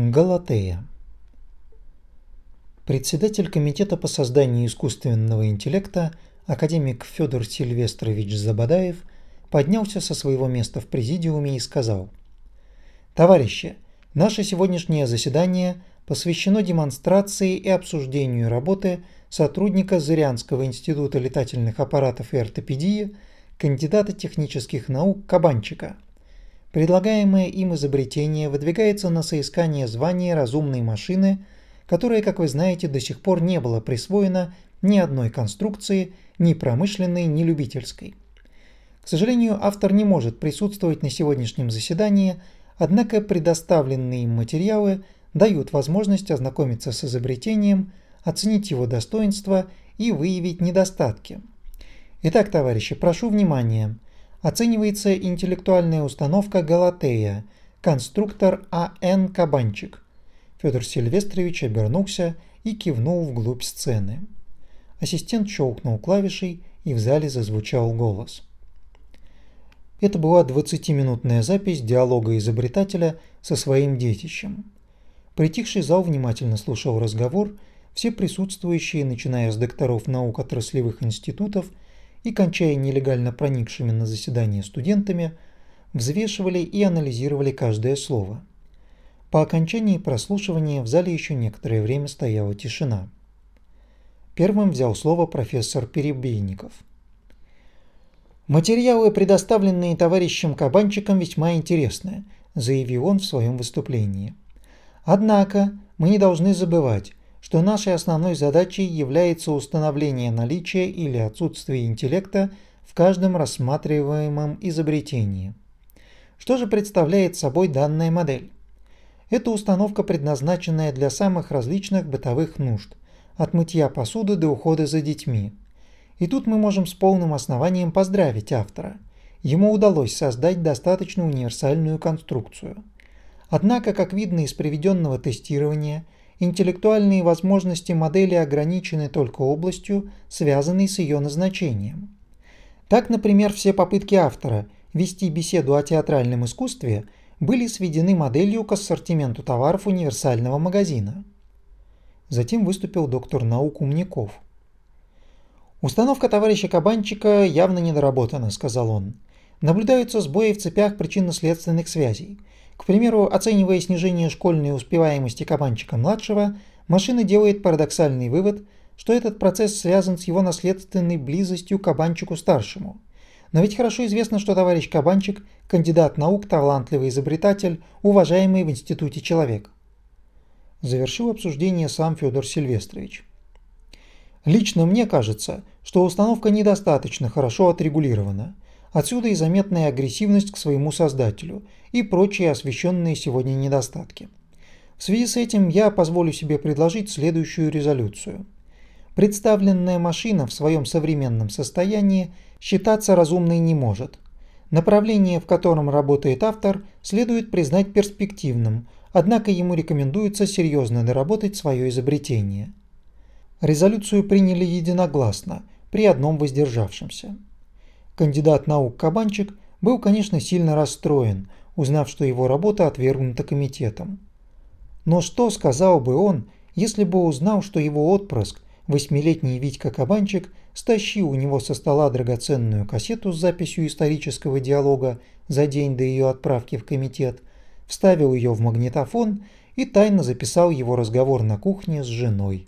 Галатея. Председатель комитета по созданию искусственного интеллекта академик Федор Сильвестрович Забадаев поднялся со своего места в президиуме и сказал «Товарищи, наше сегодняшнее заседание посвящено демонстрации и обсуждению работы сотрудника Зырянского института летательных аппаратов и ортопедии, кандидата технических наук Кабанчика – Предлагаемое им изобретение выдвигается на соискание звания разумной машины, которое, как вы знаете, до сих пор не было присвоено ни одной конструкции, ни промышленной, ни любительской. К сожалению, автор не может присутствовать на сегодняшнем заседании, однако предоставленные им материалы дают возможность ознакомиться с изобретением, оценить его достоинства и выявить недостатки. Итак, товарищи, прошу внимания – оценивается интеллектуальная установка «Галатея», конструктор А.Н. Кабанчик. Федор Сильвестрович обернулся и кивнул вглубь сцены. Ассистент щелкнул клавишей, и в зале зазвучал голос. Это была 20-минутная запись диалога изобретателя со своим детищем. Притихший зал внимательно слушал разговор, все присутствующие, начиная с докторов наук отраслевых институтов – и, кончая нелегально проникшими на заседание студентами, взвешивали и анализировали каждое слово. По окончании прослушивания в зале еще некоторое время стояла тишина. Первым взял слово профессор Перебейников. «Материалы, предоставленные товарищем Кабанчиком, весьма интересны», заявил он в своем выступлении. «Однако мы не должны забывать, что нашей основной задачей является установление наличия или отсутствия интеллекта в каждом рассматриваемом изобретении. Что же представляет собой данная модель? Это установка, предназначенная для самых различных бытовых нужд, от мытья посуды до ухода за детьми. И тут мы можем с полным основанием поздравить автора. Ему удалось создать достаточно универсальную конструкцию. Однако, как видно из приведенного тестирования – интеллектуальные возможности модели ограничены только областью, связанной с ее назначением. Так, например, все попытки автора вести беседу о театральном искусстве были сведены моделью к ассортименту товаров универсального магазина. Затем выступил доктор наук Умников. «Установка товарища Кабанчика явно недоработана», – сказал он. «Наблюдаются сбои в цепях причинно-следственных связей. К примеру, оценивая снижение школьной успеваемости кабанчика-младшего, машина делает парадоксальный вывод, что этот процесс связан с его наследственной близостью к кабанчику-старшему. Но ведь хорошо известно, что товарищ Кабанчик – кандидат наук, талантливый изобретатель, уважаемый в институте человек. Завершил обсуждение сам Федор Сильвестрович. Лично мне кажется, что установка недостаточно хорошо отрегулирована – Отсюда и заметная агрессивность к своему создателю и прочие освещенные сегодня недостатки. В связи с этим я позволю себе предложить следующую резолюцию. Представленная машина в своем современном состоянии считаться разумной не может. Направление, в котором работает автор, следует признать перспективным, однако ему рекомендуется серьезно доработать свое изобретение. Резолюцию приняли единогласно, при одном воздержавшемся. Кандидат наук Кабанчик был, конечно, сильно расстроен, узнав, что его работа отвергнута комитетом. Но что сказал бы он, если бы узнал, что его отпрыск, восьмилетний Витька Кабанчик, стащил у него со стола драгоценную кассету с записью исторического диалога за день до ее отправки в комитет, вставил ее в магнитофон и тайно записал его разговор на кухне с женой.